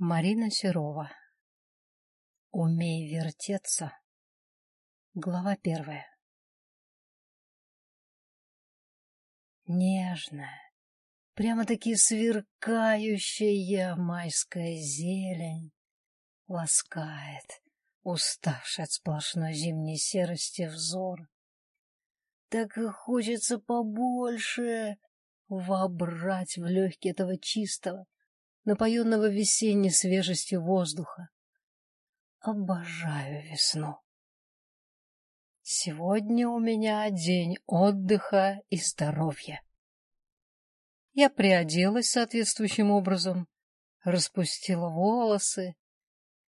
Марина Серова. Умей вертеться. Глава первая. Нежная, прямо-таки сверкающая майская зелень ласкает уставший от сплошной зимней серости взор. Так и хочется побольше вобрать в легкие этого чистого, напоенного весенней свежестью воздуха. Обожаю весну. Сегодня у меня день отдыха и здоровья. Я приоделась соответствующим образом, распустила волосы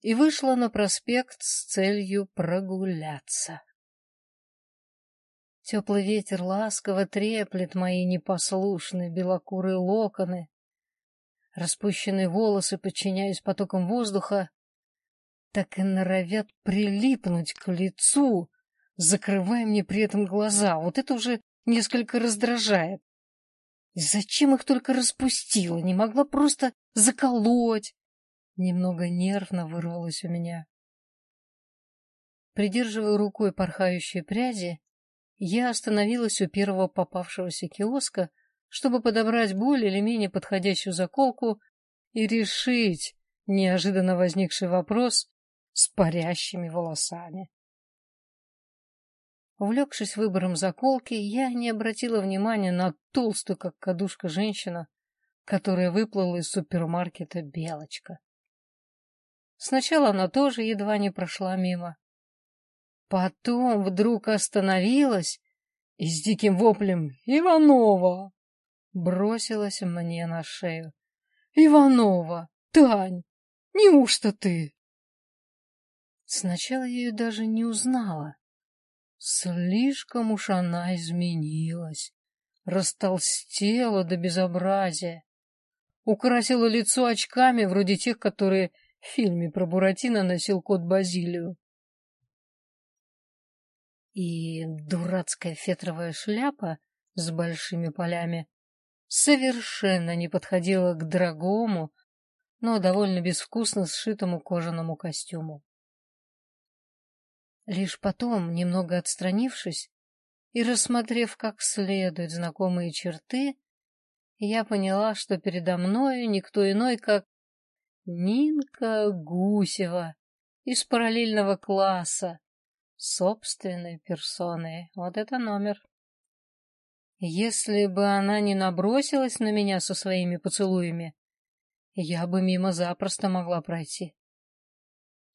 и вышла на проспект с целью прогуляться. Теплый ветер ласково треплет мои непослушные белокурые локоны, Распущенные волосы, подчиняясь потокам воздуха, так и норовят прилипнуть к лицу, закрывая мне при этом глаза. Вот это уже несколько раздражает. Зачем их только распустила? Не могла просто заколоть. Немного нервно вырвалось у меня. Придерживая рукой порхающие пряди, я остановилась у первого попавшегося киоска, чтобы подобрать более или менее подходящую заколку и решить неожиданно возникший вопрос с парящими волосами. Увлекшись выбором заколки, я не обратила внимания на толстую, как кадушка, женщину, которая выплыла из супермаркета «Белочка». Сначала она тоже едва не прошла мимо. Потом вдруг остановилась и с диким воплем «Иванова!» Бросилась мне на шею. «Иванова! Тань! Неужто ты?» Сначала я ее даже не узнала. Слишком уж она изменилась, растолстела до безобразия, украсила лицо очками, вроде тех, которые в фильме про Буратино носил кот Базилию. И дурацкая фетровая шляпа с большими полями совершенно не подходила к дорогому, но довольно безвкусно сшитому кожаному костюму. Лишь потом, немного отстранившись и рассмотрев как следует знакомые черты, я поняла, что передо мною никто иной, как Нинка Гусева из параллельного класса, собственной персоной. Вот это номер. Если бы она не набросилась на меня со своими поцелуями, я бы мимо запросто могла пройти.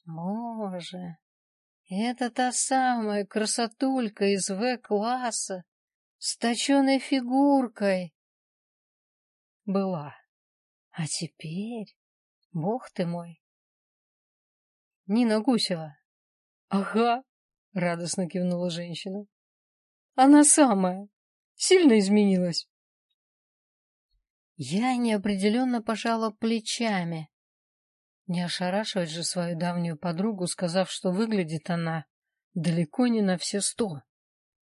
Боже, это та самая красотулька из В-класса с точеной фигуркой. Была. А теперь, бог ты мой. Нина Гусева. Ага, радостно кивнула женщина. Она самая. Сильно изменилась. Я неопределенно пожала плечами. Не ошарашивать же свою давнюю подругу, сказав, что выглядит она далеко не на все сто.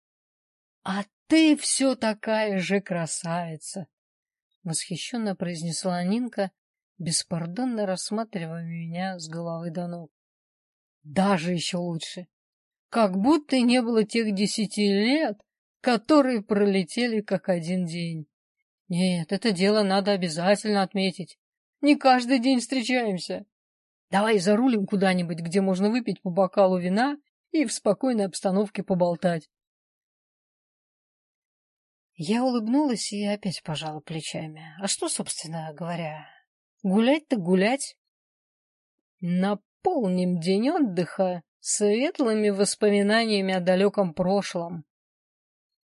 — А ты все такая же красавица! — восхищенно произнесла Нинка, беспардонно рассматривая меня с головы до ног. — Даже еще лучше! Как будто не было тех десяти лет, которые пролетели как один день. Нет, это дело надо обязательно отметить. Не каждый день встречаемся. Давай зарулим куда-нибудь, где можно выпить по бокалу вина и в спокойной обстановке поболтать. Я улыбнулась и опять пожала плечами. А что, собственно говоря, гулять-то гулять? Наполним день отдыха светлыми воспоминаниями о далеком прошлом.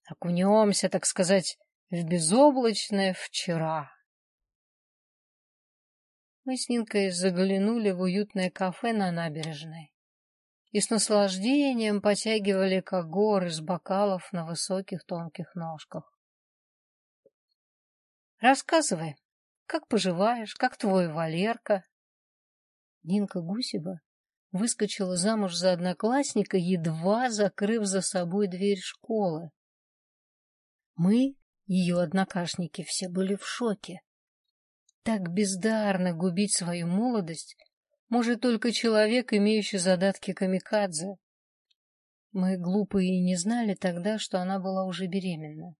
Окунемся, так сказать, в безоблачное вчера. Мы с Нинкой заглянули в уютное кафе на набережной и с наслаждением потягивали как горы с бокалов на высоких тонких ножках. Рассказывай, как поживаешь, как твой Валерка? Нинка Гусева выскочила замуж за одноклассника, едва закрыв за собой дверь школы. Мы, ее однокашники, все были в шоке. Так бездарно губить свою молодость может только человек, имеющий задатки камикадзе. Мы глупые и не знали тогда, что она была уже беременна.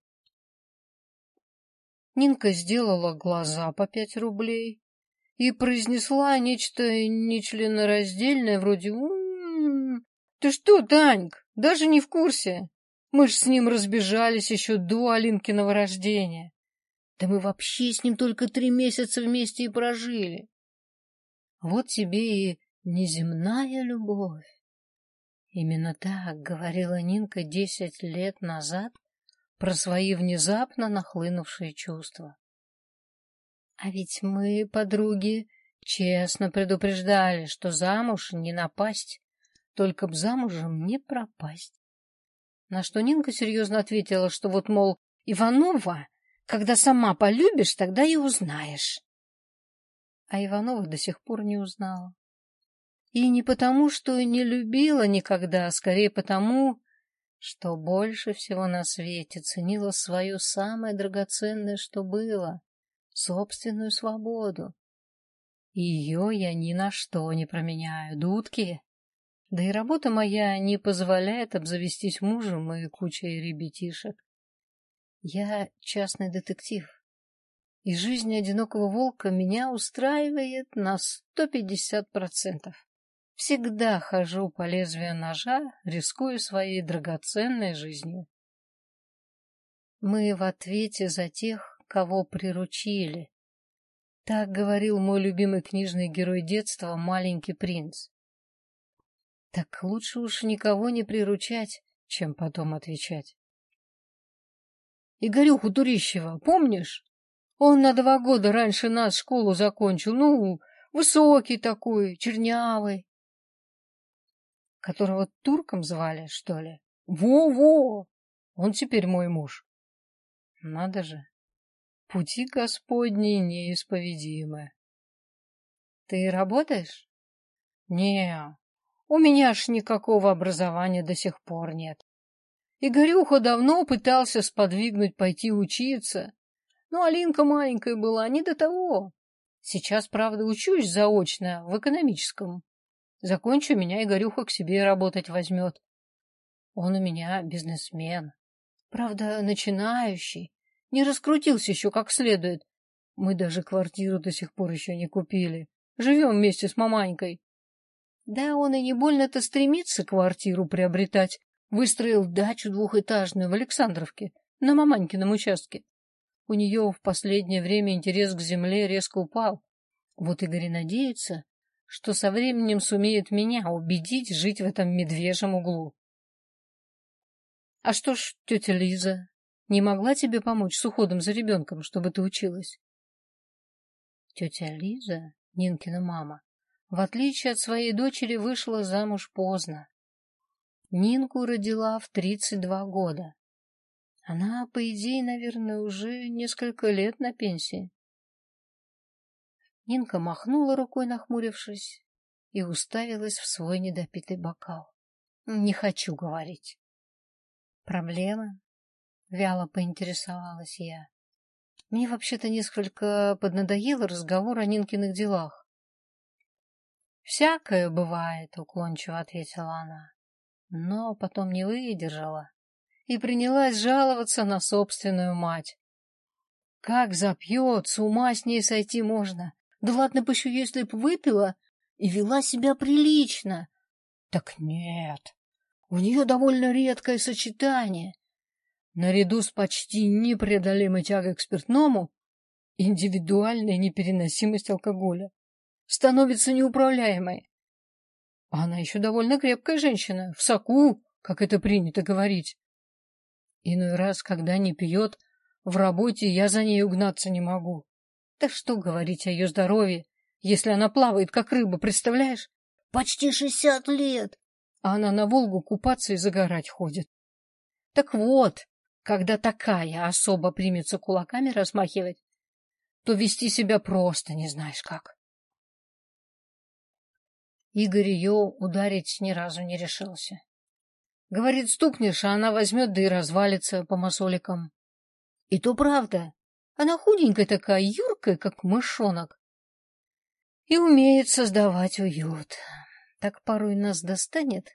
Нинка сделала глаза по пять рублей и произнесла нечто нечленораздельное, вроде «М -м -м, «Ты что, Таньк, даже не в курсе? Мы ж с ним разбежались еще до Алинкиного рождения. Да мы вообще с ним только три месяца вместе и прожили. Вот тебе и неземная любовь. Именно так говорила Нинка десять лет назад про свои внезапно нахлынувшие чувства. А ведь мы, подруги, честно предупреждали, что замуж не напасть, только б замужем не пропасть. На что Нинка серьезно ответила, что вот, мол, Иванова, когда сама полюбишь, тогда и узнаешь. А Иванова до сих пор не узнала. И не потому, что не любила никогда, а скорее потому, что больше всего на свете ценила свое самое драгоценное, что было — собственную свободу. Ее я ни на что не променяю, дудки. Да и работа моя не позволяет обзавестись мужем и кучей ребятишек. Я частный детектив, и жизнь одинокого волка меня устраивает на сто пятьдесят процентов. Всегда хожу по лезвию ножа, рискую своей драгоценной жизнью. Мы в ответе за тех, кого приручили. Так говорил мой любимый книжный герой детства, маленький принц. Так лучше уж никого не приручать, чем потом отвечать. Игорюху Турищева, помнишь? Он на два года раньше нас школу закончил. Ну, высокий такой, чернявый которого турком звали, что ли? Во-во! Он теперь мой муж. Надо же. Пути Господни неисповедимы. Ты работаешь? Не, у меня ж никакого образования до сих пор нет. Игорюха давно пытался сподвигнуть пойти учиться, но Алинка маленькая была, не до того. Сейчас, правда, учусь заочно в экономическом. Закончу, меня Игорюха к себе работать возьмет. Он у меня бизнесмен. Правда, начинающий. Не раскрутился еще как следует. Мы даже квартиру до сих пор еще не купили. Живем вместе с маманькой. Да он и не больно-то стремится квартиру приобретать. Выстроил дачу двухэтажную в Александровке, на маманькином участке. У нее в последнее время интерес к земле резко упал. Вот Игорь надеется, что со временем сумеет меня убедить жить в этом медвежьем углу. — А что ж, тетя Лиза, не могла тебе помочь с уходом за ребенком, чтобы ты училась? Тетя Лиза, Нинкина мама, в отличие от своей дочери, вышла замуж поздно. Нинку родила в тридцать два года. Она, по идее, наверное, уже несколько лет на пенсии. Нинка махнула рукой, нахмурившись, и уставилась в свой недопитый бокал. Не хочу говорить. Проблема? Вяло поинтересовалась я. Мне вообще-то несколько поднадоел разговор о Нинкиных делах. «Всякое бывает», — уклончиво ответила она, но потом не выдержала и принялась жаловаться на собственную мать. Как запьет, с ума с ней сойти можно. Да ладно бы еще, если б выпила и вела себя прилично. Так нет, у нее довольно редкое сочетание. Наряду с почти непреодолимой тягой к спиртному индивидуальная непереносимость алкоголя становится неуправляемой. Она еще довольно крепкая женщина, в соку, как это принято говорить. Иной раз, когда не пьет, в работе я за ней угнаться не могу. Да что говорить о ее здоровье, если она плавает, как рыба, представляешь? Почти шестьдесят лет, а она на Волгу купаться и загорать ходит. Так вот, когда такая особа примется кулаками размахивать, то вести себя просто не знаешь как. Игорь ее ударить ни разу не решился. Говорит, стукнешь, а она возьмет да и развалится по масоликам. И то правда. Она худенькая такая, юркая, как мышонок. И умеет создавать уют. Так порой нас достанет,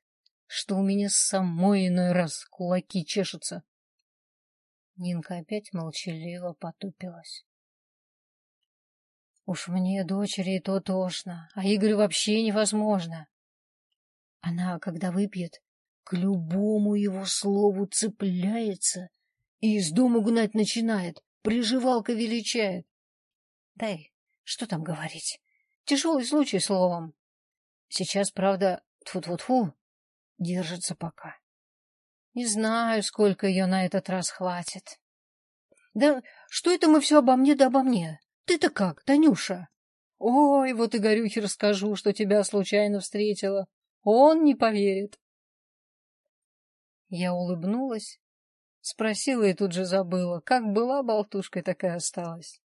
что у меня самой иной раз кулаки чешутся. Нинка опять молчаливо потупилась. Уж мне, дочери, и то тошно, а Игорю вообще невозможно. Она, когда выпьет, к любому его слову цепляется и из дома гнать начинает, приживалка величает. Дай, что там говорить? Тяжелый случай, словом. Сейчас, правда, тьфу-тьфу-тьфу, держится пока. Не знаю, сколько ее на этот раз хватит. Да что это мы все обо мне да обо мне? Ты-то как, Танюша? Ой, вот и Горюхе расскажу, что тебя случайно встретила. Он не поверит. Я улыбнулась, спросила и тут же забыла. Как была болтушкой, такая осталась.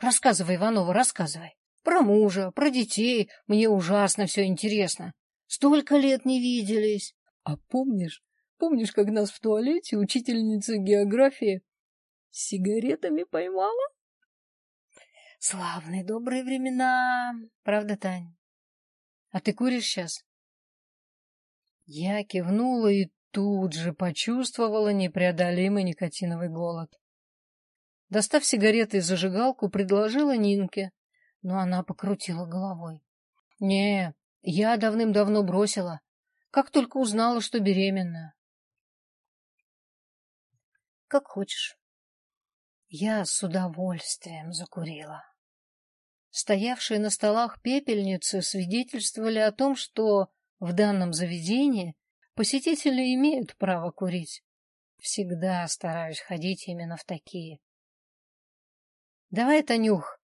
Рассказывай, Иванова, рассказывай. Про мужа, про детей. Мне ужасно все интересно. Столько лет не виделись. А помнишь, помнишь, как нас в туалете учительница географии сигаретами поймала? Славные добрые времена. Правда, Тань? А ты куришь сейчас? Я кивнула и тут же почувствовала непреодолимый никотиновый голод. Достав сигареты и зажигалку, предложила Нинке, но она покрутила головой. — Не, я давным-давно бросила, как только узнала, что беременна. — Как хочешь. Я с удовольствием закурила. Стоявшие на столах пепельницы свидетельствовали о том, что в данном заведении посетители имеют право курить. Всегда стараюсь ходить именно в такие. — Давай, Танюх,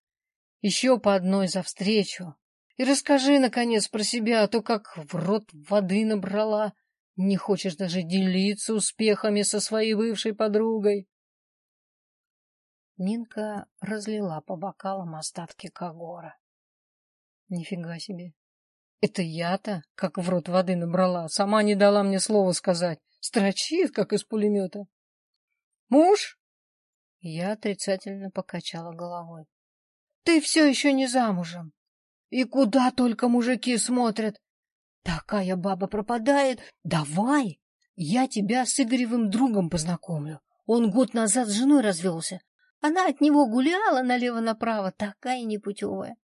еще по одной за встречу. И расскажи, наконец, про себя, а то как в рот воды набрала. Не хочешь даже делиться успехами со своей бывшей подругой. Нинка разлила по бокалам остатки Кагора. Нифига себе. Это я-то, как в рот воды набрала, сама не дала мне слова сказать. Строчит, как из пулемета. Муж? Я отрицательно покачала головой. Ты все еще не замужем. И куда только мужики смотрят. Такая баба пропадает. Давай, я тебя с Игоревым другом познакомлю. Он год назад с женой развелся. Она от него гуляла налево-направо, такая непутевая.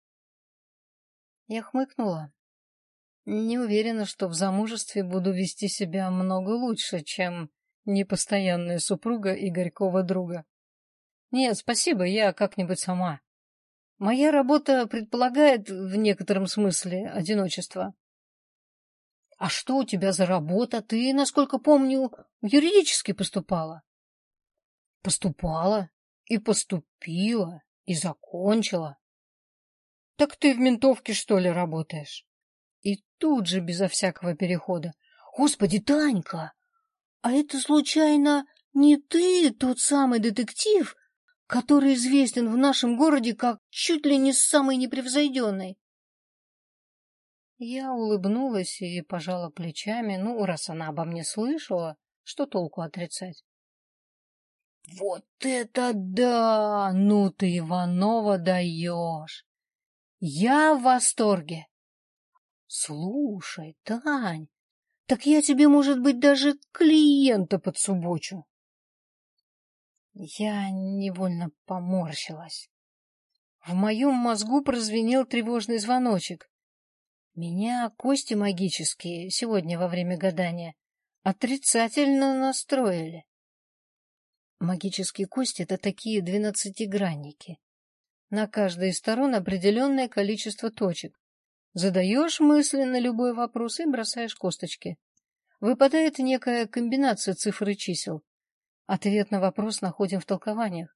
Я хмыкнула. Не уверена, что в замужестве буду вести себя много лучше, чем непостоянная супруга Игорькова друга. Нет, спасибо, я как-нибудь сама. Моя работа предполагает в некотором смысле одиночество. А что у тебя за работа? Ты, насколько помню, юридически поступала. Поступала и поступила и закончила. Так ты в ментовке, что ли, работаешь? И тут же, безо всякого перехода. Господи, Танька, а это случайно не ты тот самый детектив, который известен в нашем городе как чуть ли не самый непревзойденный. Я улыбнулась и пожала плечами. Ну, раз она обо мне слышала, что толку отрицать? Вот это да! Ну ты, Иванова, даешь! Я в восторге! Слушай, Тань, так я тебе, может быть, даже клиента подсубочу. Я невольно поморщилась. В моем мозгу прозвенел тревожный звоночек. Меня кости магические сегодня во время гадания отрицательно настроили. Магические кости — это такие двенадцатигранники. На каждой из сторон определенное количество точек. Задаешь мысленно любой вопрос и бросаешь косточки. Выпадает некая комбинация цифр и чисел. Ответ на вопрос находим в толкованиях.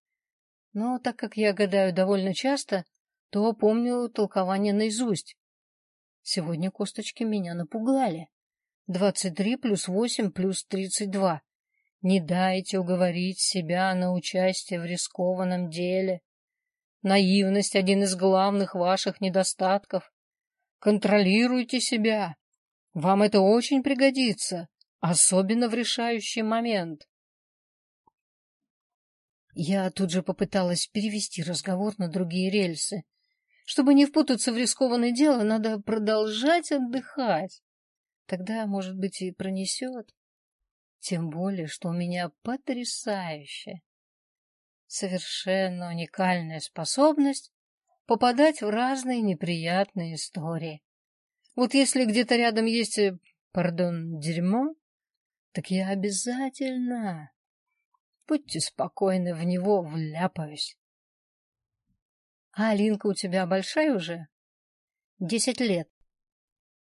Но так как я гадаю довольно часто, то помню толкование наизусть. Сегодня косточки меня напугали. Двадцать три плюс восемь плюс тридцать два. Не дайте уговорить себя на участие в рискованном деле. Наивность — один из главных ваших недостатков. Контролируйте себя. Вам это очень пригодится, особенно в решающий момент. Я тут же попыталась перевести разговор на другие рельсы. Чтобы не впутаться в рискованное дело, надо продолжать отдыхать. Тогда, может быть, и пронесет. Тем более, что у меня потрясающая, совершенно уникальная способность попадать в разные неприятные истории. Вот если где-то рядом есть, э, пардон, дерьмо, так я обязательно, будьте спокойны, в него вляпаюсь. А Алинка у тебя большая уже? Десять лет.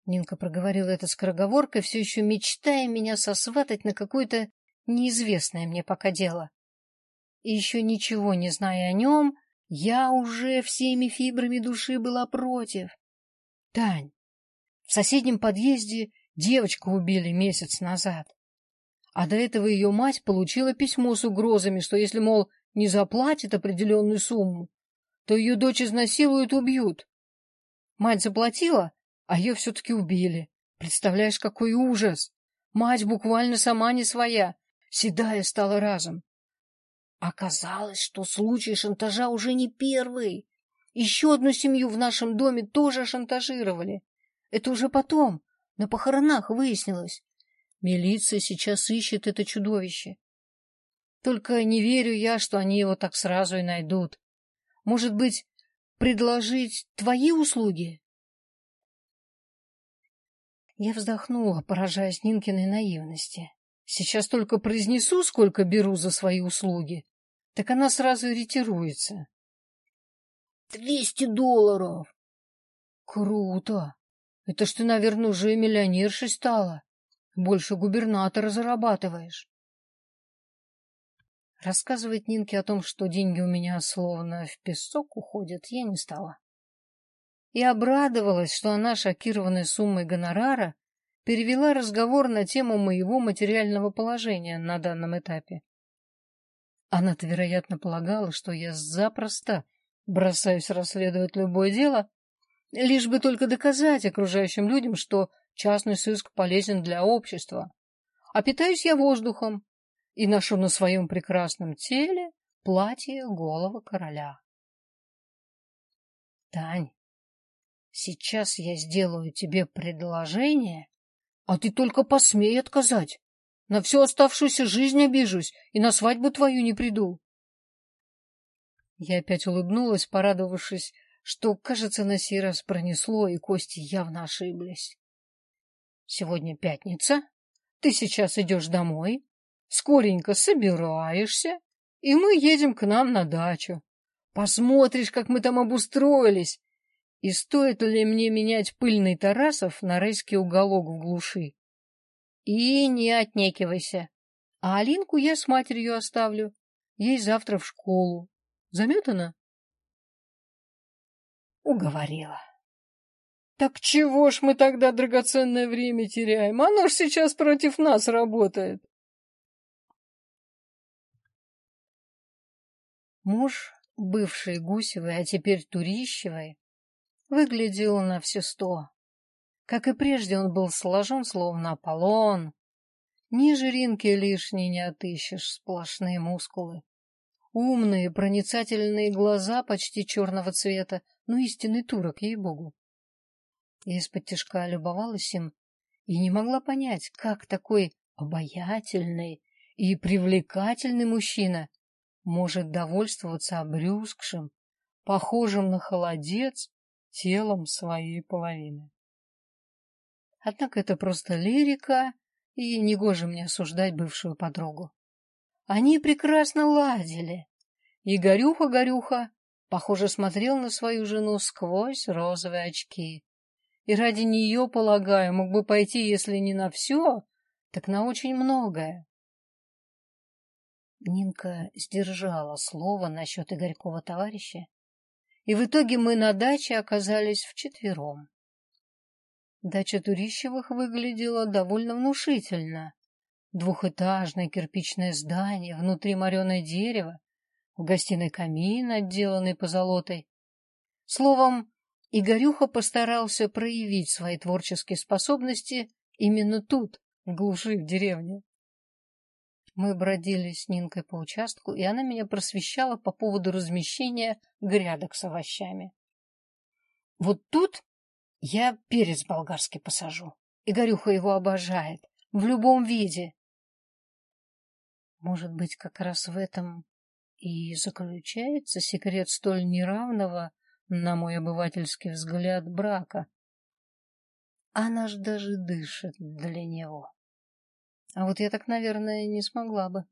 Нинка проговорила это скороговоркой, все еще мечтая меня сосватать на какое-то неизвестное мне пока дело. И еще ничего не зная о нем, я уже всеми фибрами души была против. Тань, в соседнем подъезде девочку убили месяц назад. А до этого ее мать получила письмо с угрозами, что если, мол, не заплатит определенную сумму, то ее дочь изнасилуют и убьют. Мать заплатила, а ее все-таки убили. Представляешь, какой ужас! Мать буквально сама не своя, седая стала разом. Оказалось, что случай шантажа уже не первый. Еще одну семью в нашем доме тоже шантажировали. Это уже потом, на похоронах выяснилось. Милиция сейчас ищет это чудовище. Только не верю я, что они его так сразу и найдут. Может быть, предложить твои услуги? Я вздохнула, поражаясь Нинкиной наивности. Сейчас только произнесу, сколько беру за свои услуги, так она сразу ретируется. «Двести долларов!» «Круто! Это ж ты, наверное, уже миллионершей стала. Больше губернатора зарабатываешь». Рассказывать Нинке о том, что деньги у меня словно в песок уходят, я не стала. И обрадовалась, что она, шокированная суммой гонорара, перевела разговор на тему моего материального положения на данном этапе. Она-то, вероятно, полагала, что я запросто бросаюсь расследовать любое дело, лишь бы только доказать окружающим людям, что частный сыск полезен для общества. А питаюсь я воздухом, и ношу на своем прекрасном теле платье голого короля. Тань, сейчас я сделаю тебе предложение, а ты только посмей отказать. На всю оставшуюся жизнь обижусь и на свадьбу твою не приду. Я опять улыбнулась, порадовавшись, что, кажется, на сей раз пронесло, и кости явно ошиблись. Сегодня пятница, ты сейчас идешь домой, скоренько собираешься, и мы едем к нам на дачу. Посмотришь, как мы там обустроились, и стоит ли мне менять пыльный Тарасов на райский уголок в глуши. И не отнекивайся. А Алинку я с матерью оставлю. Ей завтра в школу. Заметана? Уговорила. Так чего ж мы тогда драгоценное время теряем? Оно ж сейчас против нас работает. Муж, бывший Гусевой, а теперь Турищевой, выглядел на все сто. Как и прежде, он был сложен, словно Аполлон. Ни жиринки лишней не отыщешь, сплошные мускулы. Умные, проницательные глаза почти черного цвета, ну истинный турок, ей-богу. Я из-под тяжка любовалась им и не могла понять, как такой обаятельный и привлекательный мужчина может довольствоваться обрюзгшим, похожим на холодец, телом своей половины. Однако это просто лирика, и негоже мне осуждать бывшую подругу. Они прекрасно ладили. И Горюха-Горюха, похоже, смотрел на свою жену сквозь розовые очки. И ради нее, полагаю, мог бы пойти, если не на все, так на очень многое. Нинка сдержала слово насчет Игорькова товарища, и в итоге мы на даче оказались вчетвером. Дача Турищевых выглядела довольно внушительно. Двухэтажное кирпичное здание, внутри мореное дерево, в гостиной камин, отделанный позолотой. Словом, Игорюха постарался проявить свои творческие способности именно тут, в глуши, в деревне. Мы бродили с Нинкой по участку, и она меня просвещала по поводу размещения грядок с овощами. Вот тут я перец болгарский посажу. Игорюха его обожает. В любом виде. Может быть, как раз в этом и заключается секрет столь неравного, на мой обывательский взгляд, брака. Она ж даже дышит для него. А вот я так, наверное, не смогла бы.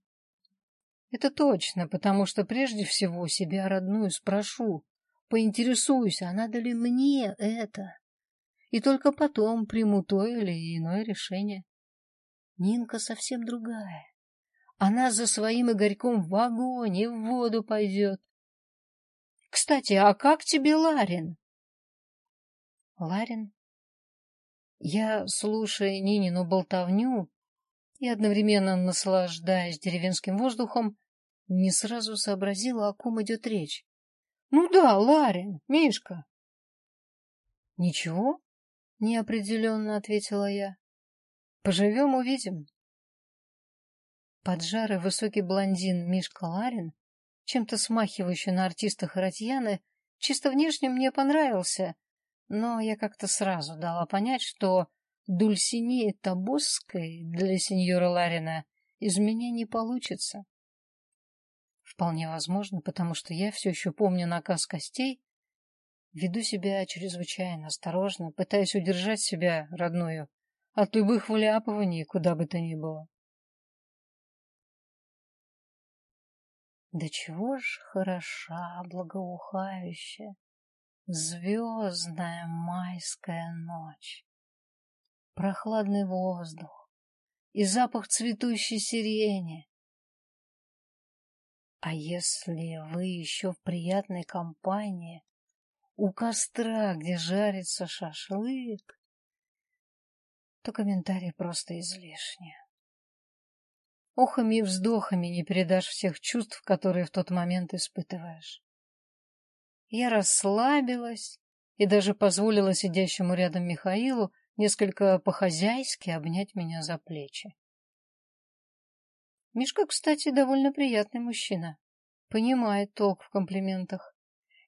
Это точно, потому что прежде всего себя родную спрошу, поинтересуюсь, а надо ли мне это, и только потом приму то или иное решение. Нинка совсем другая. Она за своим Игорьком в вагоне в воду пойдет. Кстати, а как тебе Ларин? Ларин? Я, слушая Нинину болтовню, и одновременно наслаждаясь деревенским воздухом, не сразу сообразила, о ком идет речь. — Ну да, Ларин, Мишка. — Ничего, — неопределенно ответила я. — Поживем — увидим. Поджарый высокий блондин Мишка Ларин, чем-то смахивающий на артиста Харатьяны, чисто внешне мне понравился, но я как-то сразу дала понять, что Дульсинеи Табосской для сеньора Ларина из меня не получится. Вполне возможно, потому что я все еще помню наказ костей, веду себя чрезвычайно осторожно, пытаясь удержать себя, родную, от любых вляпываний, куда бы то ни было. Да чего ж хороша, благоухающая, звездная майская ночь! Прохладный воздух и запах цветущей сирени. А если вы еще в приятной компании, у костра, где жарится шашлык, то комментарий просто излишне. Охами и вздохами не передашь всех чувств, которые в тот момент испытываешь. Я расслабилась и даже позволила сидящему рядом Михаилу несколько по-хозяйски обнять меня за плечи. Мишка, кстати, довольно приятный мужчина, понимает толк в комплиментах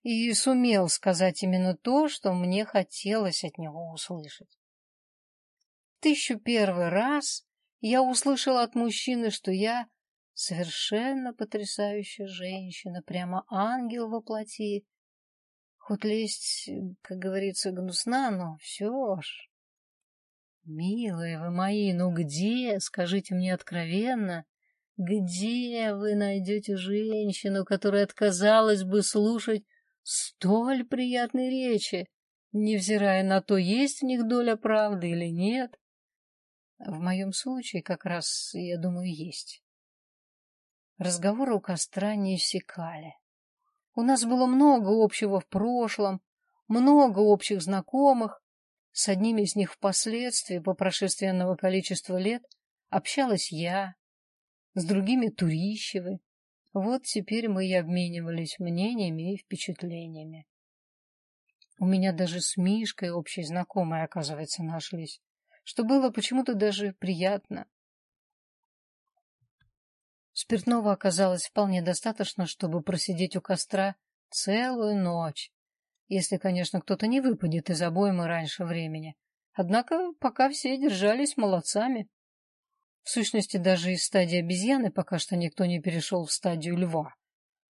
и сумел сказать именно то, что мне хотелось от него услышать. Тысячу первый раз я услышала от мужчины, что я совершенно потрясающая женщина, прямо ангел во плоти. Хоть лезть, как говорится, гнусна, но все ж. Милые вы мои, ну где, скажите мне откровенно, где вы найдете женщину, которая отказалась бы слушать столь приятной речи, невзирая на то, есть в них доля правды или нет? В моем случае как раз, я думаю, есть. Разговоры у костра не иссякали. У нас было много общего в прошлом, много общих знакомых, с одними из них впоследствии, по прошествии прошественного количества лет, общалась я, с другими — Турищевы. Вот теперь мы и обменивались мнениями и впечатлениями. У меня даже с Мишкой общие знакомые, оказывается, нашлись, что было почему-то даже приятно. Спиртного оказалось вполне достаточно, чтобы просидеть у костра целую ночь, если, конечно, кто-то не выпадет из обоймы раньше времени. Однако пока все держались молодцами. В сущности, даже из стадии обезьяны пока что никто не перешел в стадию льва,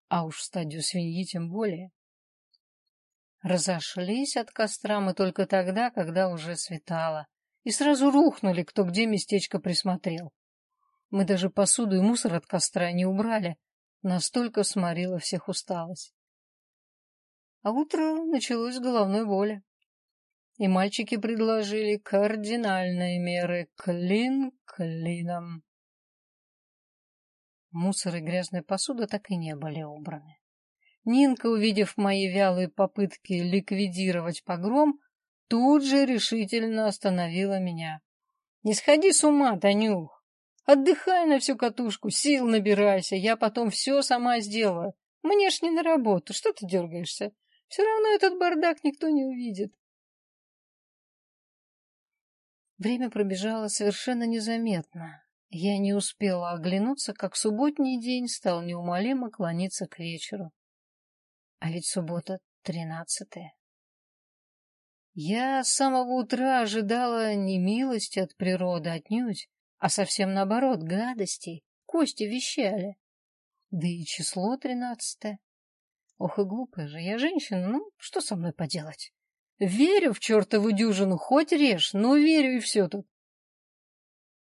а уж в стадию свиньи тем более. Разошлись от костра мы только тогда, когда уже светало, и сразу рухнули, кто где местечко присмотрел. Мы даже посуду и мусор от костра не убрали, настолько сморила всех усталость. А утро началось с головной боли. И мальчики предложили кардинальные меры клин клином. Мусор и грязная посуда так и не были убраны. Нинка, увидев мои вялые попытки ликвидировать погром, тут же решительно остановила меня. — Не сходи с ума, Танюх! Отдыхай на всю катушку, сил набирайся, я потом все сама сделаю. Мне ж не на работу, что ты дергаешься? Все равно этот бардак никто не увидит. Время пробежало совершенно незаметно, Я не успела оглянуться, как субботний день стал неумолимо клониться к вечеру. А ведь суббота тринадцатая. Я с самого утра ожидала не милости от природы отнюдь, а совсем наоборот, гадостей. Кости вещали. Да и число тринадцатое. Ох и глупая же я женщина, ну, что со мной поделать? Верю в чертову дюжину, хоть режь, но верю и все тут.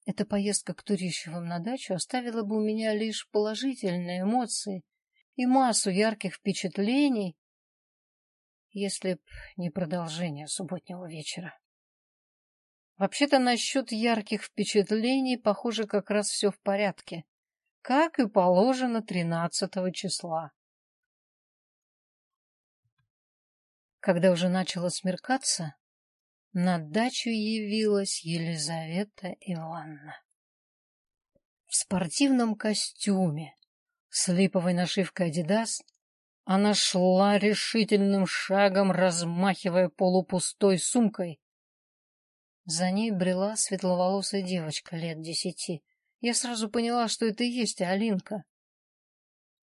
Эта поездка к Турищевым на дачу оставила бы у меня лишь положительные эмоции и массу ярких впечатлений, если б не продолжение субботнего вечера. Вообще-то насчет ярких впечатлений, похоже, как раз все в порядке, как и положено тринадцатого числа. Когда уже начало смеркаться, на дачу явилась Елизавета Ивановна. В спортивном костюме с липовой нашивкой «Адидас» она шла решительным шагом, размахивая полупустой сумкой. За ней брела светловолосая девочка лет десяти. Я сразу поняла, что это и есть Алинка.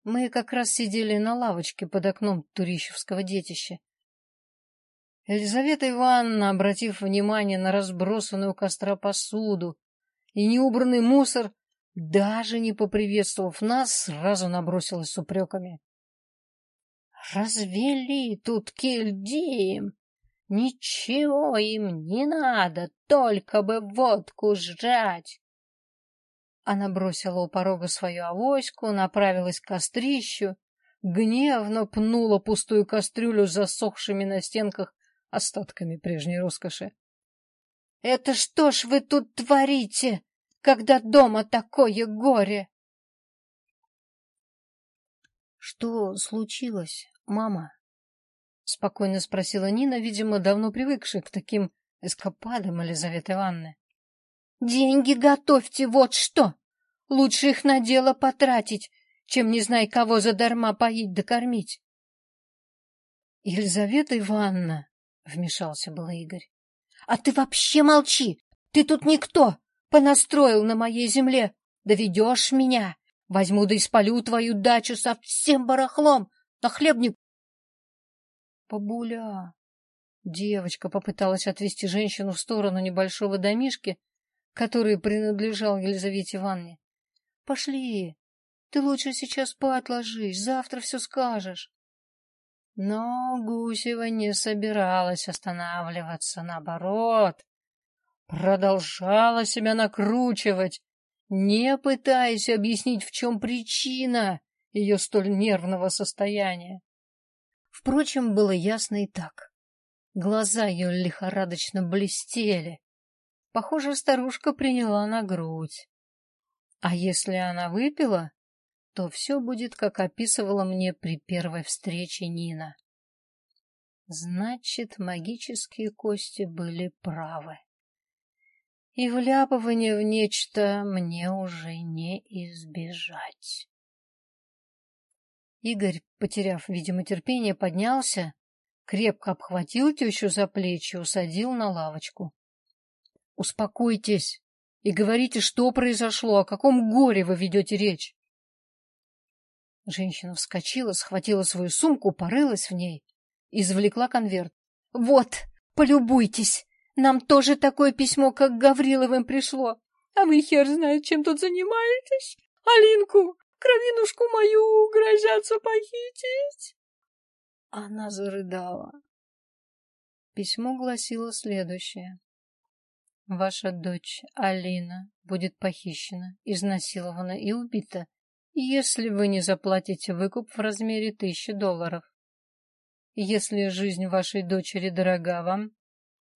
Мы как раз сидели на лавочке под окном Турищевского детища Елизавета Ивановна, обратив внимание на разбросанную у костра посуду и неубранный мусор, даже не поприветствовав нас, сразу набросилась с упреками. «Развели тут кельдеем! Ничего им не надо, только бы водку жрать!» Она бросила у порога свою авоську, направилась к кострищу, гневно пнула пустую кастрюлю с засохшими на стенках остатками прежней роскоши. — Это что ж вы тут творите, когда дома такое горе? — Что случилось, мама? — спокойно спросила Нина, видимо, давно привыкшая к таким эскападам Елизаветы Ивановны. — Деньги готовьте, вот что! Лучше их на дело потратить, чем не знай кого задарма поить да кормить. — Елизавета Ивановна, вмешался было Игорь. — А ты вообще молчи! Ты тут никто! Понастроил на моей земле! Доведешь меня! Возьму да испалю твою дачу со всем барахлом! На хлебник! Бабуля! Девочка попыталась отвести женщину в сторону небольшого домишки, который принадлежал Елизавете Ивановне. — Пошли! Ты лучше сейчас спать ложись, завтра все скажешь. Но Гусева не собиралась останавливаться, наоборот, продолжала себя накручивать, не пытаясь объяснить, в чем причина ее столь нервного состояния. Впрочем, было ясно и так. Глаза ее лихорадочно блестели. Похоже, старушка приняла на грудь. А если она выпила, то все будет, как описывала мне при первой встрече Нина. Значит, магические кости были правы. И вляпывание в нечто мне уже не избежать. Игорь, потеряв, видимо, терпение, поднялся, крепко обхватил тещу за плечи, усадил на лавочку. — Успокойтесь и говорите, что произошло, о каком горе вы ведете речь. Женщина вскочила, схватила свою сумку, порылась в ней, извлекла конверт. — Вот, полюбуйтесь! Нам тоже такое письмо, как Гавриловым, пришло. А вы хер знает, чем тут занимаетесь. Алинку, кровинушку мою, грозятся похитить. Она зарыдала. Письмо гласило следующее. Ваша дочь Алина будет похищена, изнасилована и убита если вы не заплатите выкуп в размере тысячи долларов. Если жизнь вашей дочери дорога вам,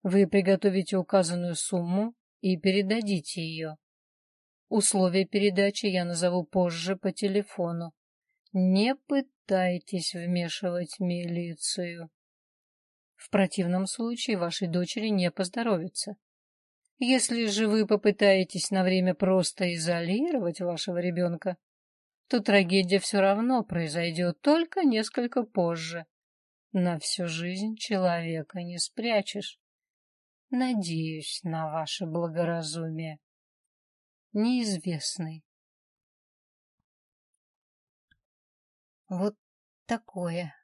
вы приготовите указанную сумму и передадите ее. Условия передачи я назову позже по телефону. Не пытайтесь вмешивать милицию. В противном случае вашей дочери не поздоровится. Если же вы попытаетесь на время просто изолировать вашего ребенка, то трагедия все равно произойдет только несколько позже. На всю жизнь человека не спрячешь. Надеюсь на ваше благоразумие. неизвестный. Вот такое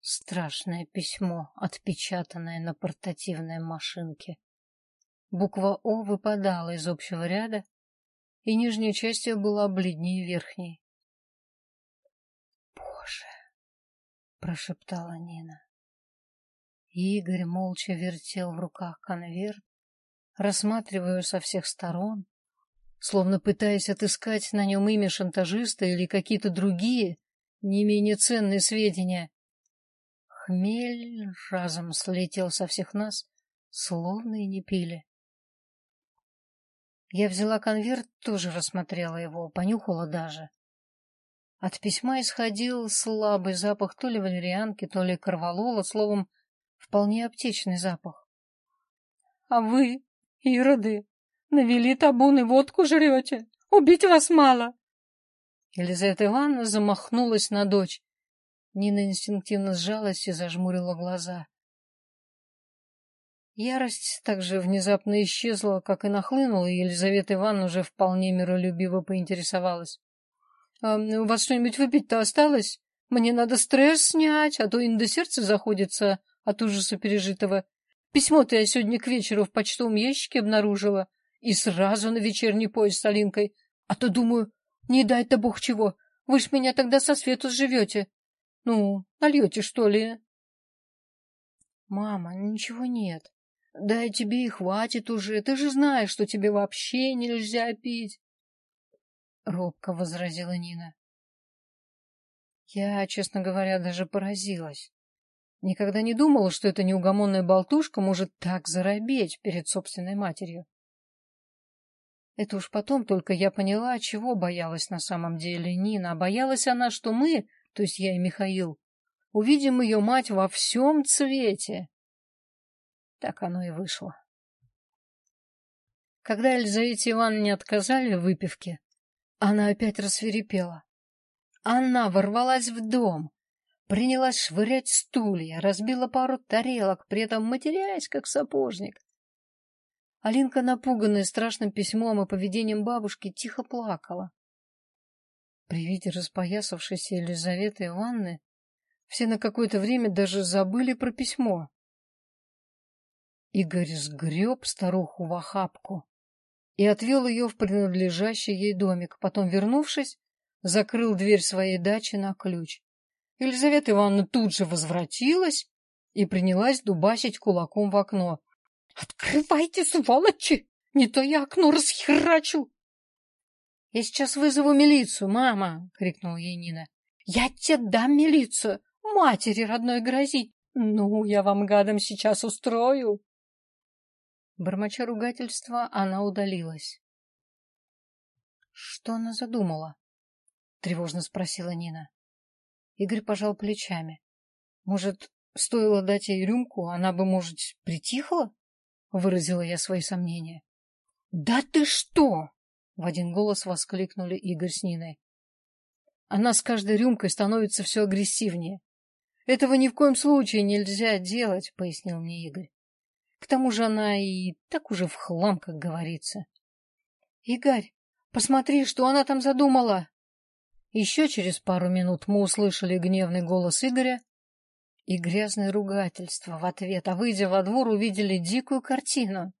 страшное письмо, отпечатанное на портативной машинке. Буква О выпадала из общего ряда, и нижняя часть ее была бледнее верхней. «Боже!» — прошептала Нина. Игорь молча вертел в руках конверт, рассматривая со всех сторон, словно пытаясь отыскать на нем имя шантажиста или какие-то другие, не менее ценные сведения. Хмель разом слетел со всех нас, словно и не пили. Я взяла конверт, тоже рассмотрела его, понюхала даже. От письма исходил слабый запах то ли валерьянки, то ли корвалола, словом, вполне аптечный запах. — А вы, ироды, навели табун и водку жрете? Убить вас мало! Елизавета Ивановна замахнулась на дочь. Нина инстинктивно сжалась и зажмурила глаза. Ярость также внезапно исчезла, как и нахлынула, и Елизавета Ивановна уже вполне миролюбиво поинтересовалась. «А у вас что-нибудь выпить-то осталось? Мне надо стресс снять, а то иногда сердце заходится от ужаса пережитого. Письмо-то я сегодня к вечеру в почтовом ящике обнаружила и сразу на вечерний поезд с Алинкой. А то думаю, не дай-то бог чего, вы ж меня тогда со свету сживете. Ну, нальете, что ли?» «Мама, ничего нет. Да тебе и хватит уже, ты же знаешь, что тебе вообще нельзя пить. Робко возразила Нина. Я, честно говоря, даже поразилась. Никогда не думала, что эта неугомонная болтушка может так заробеть перед собственной матерью. Это уж потом только я поняла, чего боялась на самом деле Нина. Боялась она, что мы, то есть я и Михаил, увидим ее мать во всем цвете. Так оно и вышло. Когда Елизавете Ивановне отказали в выпивке, она опять рассверепела. Она ворвалась в дом, принялась швырять стулья, разбила пару тарелок, при этом матерясь, как сапожник. Алинка, напуганная страшным письмом и поведением бабушки, тихо плакала. При виде распоясавшейся Елизаветы Ивановны все на какое-то время даже забыли про письмо. Игорь сгреб старуху в охапку и отвел ее в принадлежащий ей домик. Потом, вернувшись, закрыл дверь своей дачи на ключ. Елизавета Ивановна тут же возвратилась и принялась дубасить кулаком в окно. — Открывайте, сволочи! Не то я окно расхерачу! — Я сейчас вызову милицию, мама! — крикнула ей Нина. — Я тебе дам милицию! Матери родной грозить! Ну, я вам гадом сейчас устрою! Бормоча ругательства, она удалилась. — Что она задумала? — тревожно спросила Нина. Игорь пожал плечами. — Может, стоило дать ей рюмку, она бы, может, притихла? — выразила я свои сомнения. — Да ты что! — в один голос воскликнули Игорь с Ниной. Она с каждой рюмкой становится все агрессивнее. Этого ни в коем случае нельзя делать, — пояснил мне Игорь. К тому же она и так уже в хлам, как говорится. — Игорь, посмотри, что она там задумала! Еще через пару минут мы услышали гневный голос Игоря и грязное ругательство в ответ, а выйдя во двор, увидели дикую картину.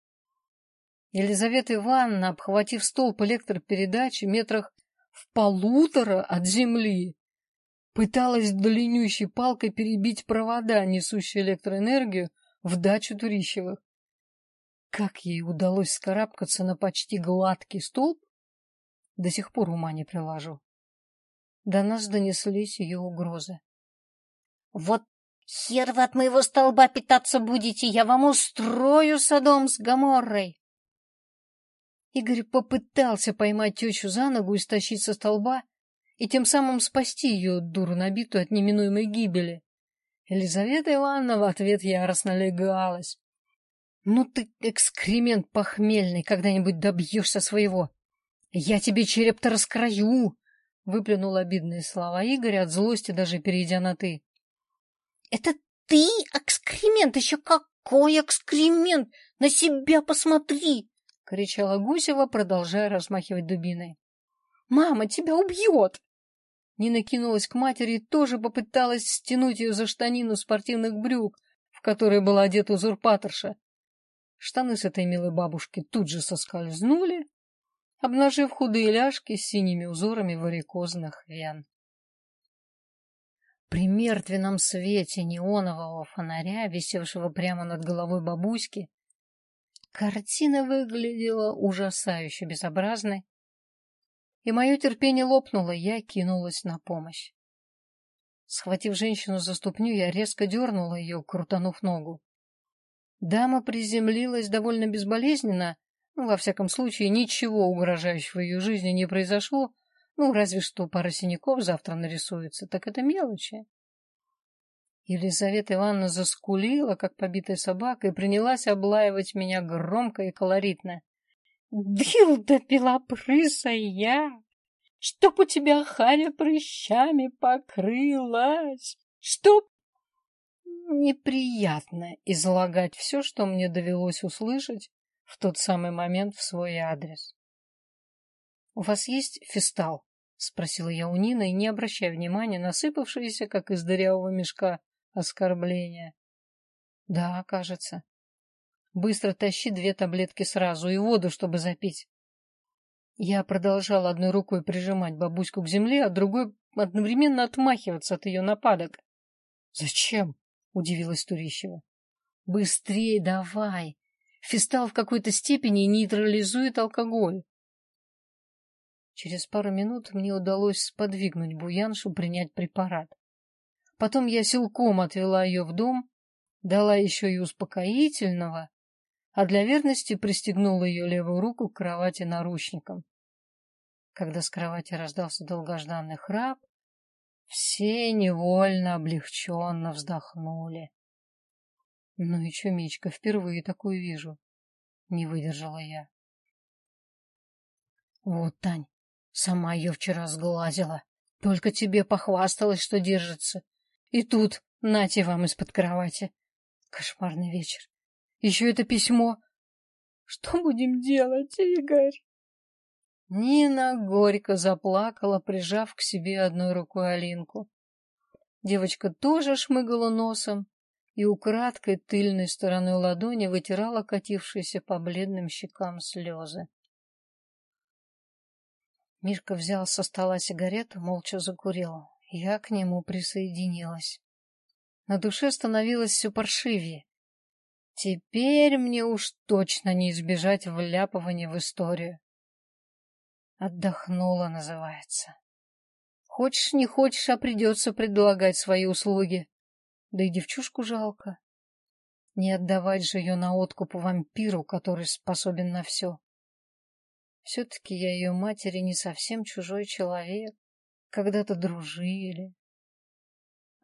Елизавета Ивановна, обхватив столб электропередачи метрах в полутора от земли, пыталась длиннющей палкой перебить провода, несущие электроэнергию в дачу Турищевых. Как ей удалось скарабкаться на почти гладкий столб, до сих пор ума не приложу. До нас донеслись ее угрозы. — Вот хер вы от моего столба питаться будете, я вам устрою садом с Гаморрой! Игорь попытался поймать тещу за ногу и стащить со столба, и тем самым спасти ее, дуру набитую, от неминуемой гибели. Елизавета Ивановна в ответ яростно легалась. — Ну ты, экскремент похмельный, когда-нибудь добьешься своего. Я тебе череп-то раскрою! — выплюнул обидные слова Игоря от злости, даже перейдя на «ты». — Это ты, экскремент, еще какой экскремент! На себя посмотри! кричала Гусева, продолжая размахивать дубиной. «Мама тебя убьет!» Нина кинулась к матери и тоже попыталась стянуть ее за штанину спортивных брюк, в которые была одета узурпаторша. Штаны с этой милой бабушки тут же соскользнули, обнажив худые ляжки с синими узорами варикозных вен. При мертвенном свете неонового фонаря, висевшего прямо над головой бабуськи, картина выглядела ужасающе безобразной, и мое терпение лопнуло, я кинулась на помощь. Схватив женщину за ступню, я резко дернула ее, крутанув ногу. Дама приземлилась довольно безболезненно, ну, во всяком случае, ничего угрожающего ее жизни не произошло, ну, разве что пара синяков завтра нарисуется, так это мелочи. Елизавета Ивановна заскулила, как побитая собака, и принялась облаивать меня громко и колоритно. — Дилда белопрысая! Чтоб у тебя Ханя прыщами покрылась! Чтоб... Неприятно излагать все, что мне довелось услышать в тот самый момент в свой адрес. — У вас есть фистал? — спросила я у Нины, не обращая внимания на сыпавшиеся, как из дырявого мешка, оскорбления. — Да, кажется. Быстро тащи две таблетки сразу и воду, чтобы запить. Я продолжал одной рукой прижимать бабуську к земле, а другой одновременно отмахиваться от ее нападок. — Зачем? — удивилась Турищева. — Быстрее давай! Фистал в какой-то степени нейтрализует алкоголь. Через пару минут мне удалось сподвигнуть Буяншу принять препарат. Потом я силком отвела ее в дом, дала еще и успокоительного, а для верности пристегнула ее левую руку к кровати наручником. Когда с кровати раздался долгожданный храп, все невольно облегченно вздохнули. Ну и чумичка, впервые такую вижу. Не выдержала я. Вот, Тань, сама ее вчера сглазила. Только тебе похвасталась, что держится. И тут, нате вам из-под кровати. Кошмарный вечер. Еще это письмо. Что будем делать, Игорь? Нина горько заплакала, прижав к себе одной рукой Алинку. Девочка тоже шмыгала носом, и украдкой тыльной стороной ладони вытирала катившиеся по бледным щекам слезы. Мишка взял со стола сигарету, молча закурил. Я к нему присоединилась. На душе становилось все паршивее. Теперь мне уж точно не избежать вляпывания в историю. Отдохнула, называется. Хочешь, не хочешь, а придется предлагать свои услуги. Да и девчушку жалко. Не отдавать же ее на откуп вампиру, который способен на все. Все-таки я ее матери не совсем чужой человек. Когда-то дружили,